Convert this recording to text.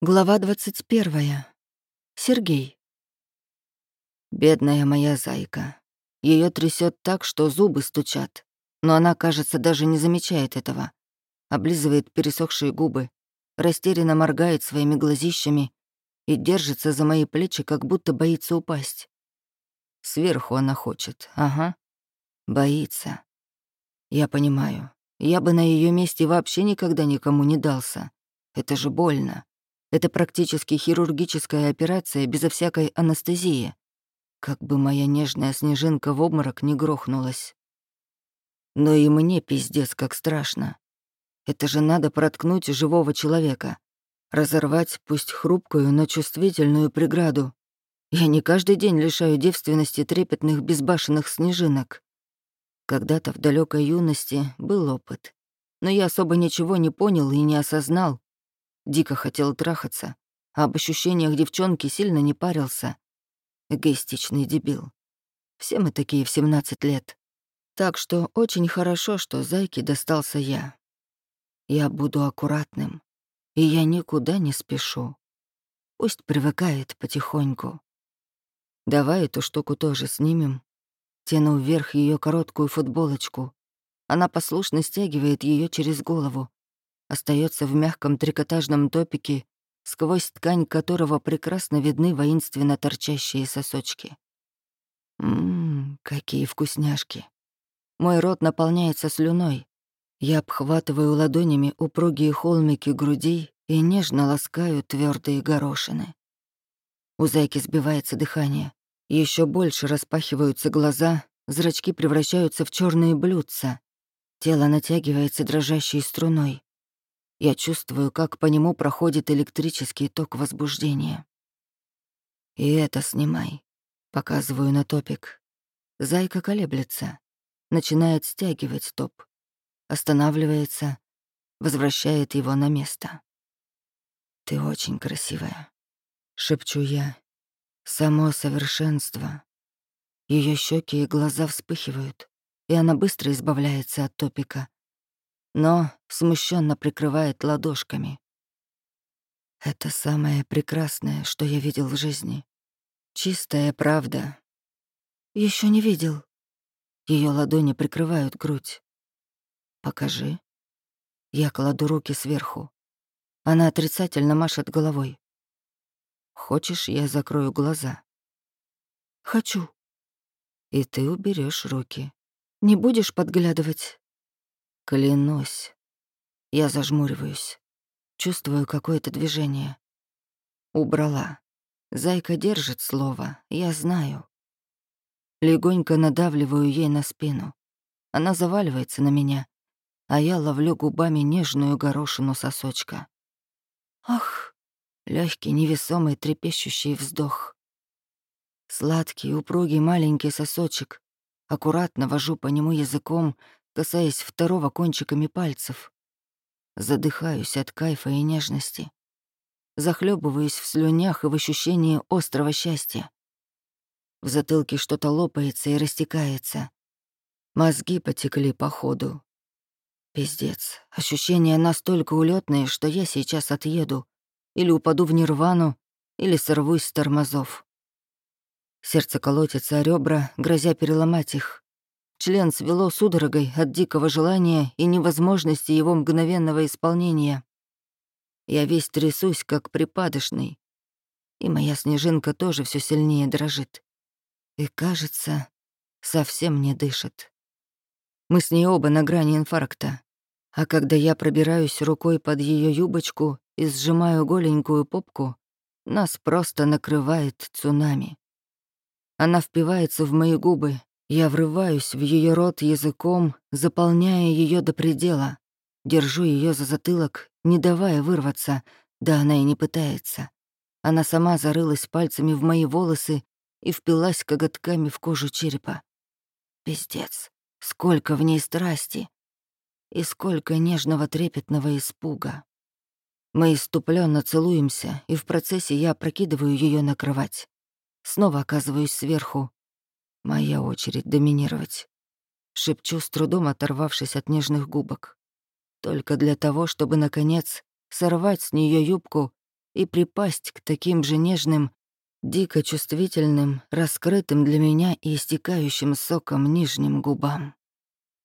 Глава 21. Сергей. Бедная моя зайка. Ее трясет так, что зубы стучат. Но она, кажется, даже не замечает этого. Облизывает пересохшие губы, растерянно моргает своими глазищами и держится за мои плечи, как будто боится упасть. Сверху она хочет, ага. Боится. Я понимаю. Я бы на ее месте вообще никогда никому не дался. Это же больно. Это практически хирургическая операция безо всякой анестезии. Как бы моя нежная снежинка в обморок не грохнулась. Но и мне пиздец как страшно. Это же надо проткнуть живого человека. Разорвать, пусть хрупкую, но чувствительную преграду. Я не каждый день лишаю девственности трепетных безбашенных снежинок. Когда-то в далекой юности был опыт. Но я особо ничего не понял и не осознал, Дико хотел трахаться, а об ощущениях девчонки сильно не парился. Эгоистичный дебил. Все мы такие в 17 лет. Так что очень хорошо, что зайке достался я. Я буду аккуратным, и я никуда не спешу. Пусть привыкает потихоньку. Давай эту штуку тоже снимем. Тяну вверх ее короткую футболочку. Она послушно стягивает ее через голову, остается в мягком трикотажном топике, сквозь ткань которого прекрасно видны воинственно торчащие сосочки. Ммм, какие вкусняшки. Мой рот наполняется слюной. Я обхватываю ладонями упругие холмики грудей и нежно ласкаю твердые горошины. У зайки сбивается дыхание. Еще больше распахиваются глаза, зрачки превращаются в черные блюдца. Тело натягивается дрожащей струной. Я чувствую, как по нему проходит электрический ток возбуждения. И это снимай. Показываю на топик. Зайка колеблется. Начинает стягивать топ. Останавливается. Возвращает его на место. «Ты очень красивая», — шепчу я. «Само совершенство». Ее щеки и глаза вспыхивают, и она быстро избавляется от топика, но смущенно прикрывает ладошками. Это самое прекрасное, что я видел в жизни. Чистая правда. Еще не видел. Ее ладони прикрывают грудь. Покажи. Я кладу руки сверху. Она отрицательно машет головой. Хочешь, я закрою глаза? Хочу. И ты уберешь руки. Не будешь подглядывать? Клянусь. Я зажмуриваюсь. Чувствую какое-то движение. Убрала. Зайка держит слово, я знаю. Легонько надавливаю ей на спину. Она заваливается на меня, а я ловлю губами нежную горошину сосочка. Ах! легкий, невесомый, трепещущий вздох. Сладкий, упругий маленький сосочек. Аккуратно вожу по нему языком, касаясь второго кончиками пальцев. Задыхаюсь от кайфа и нежности. Захлебываюсь в слюнях и в ощущении острого счастья. В затылке что-то лопается и растекается. Мозги потекли по ходу. Пиздец. Ощущения настолько улетные, что я сейчас отъеду. Или упаду в нирвану, или сорвусь с тормозов. Сердце колотится о ребра, грозя переломать их. Член свело судорогой от дикого желания и невозможности его мгновенного исполнения. Я весь трясусь, как припадочный. И моя снежинка тоже все сильнее дрожит. И, кажется, совсем не дышит. Мы с ней оба на грани инфаркта. А когда я пробираюсь рукой под ее юбочку и сжимаю голенькую попку, нас просто накрывает цунами. Она впивается в мои губы, я врываюсь в ее рот языком, заполняя ее до предела. Держу ее за затылок, не давая вырваться, да она и не пытается. Она сама зарылась пальцами в мои волосы и впилась коготками в кожу черепа. Пиздец, сколько в ней страсти и сколько нежного трепетного испуга. Мы иступленно целуемся, и в процессе я опрокидываю ее на кровать. Снова оказываюсь сверху, Моя очередь доминировать. Шепчу с трудом, оторвавшись от нежных губок. Только для того, чтобы, наконец, сорвать с нее юбку и припасть к таким же нежным, дико чувствительным, раскрытым для меня и истекающим соком нижним губам.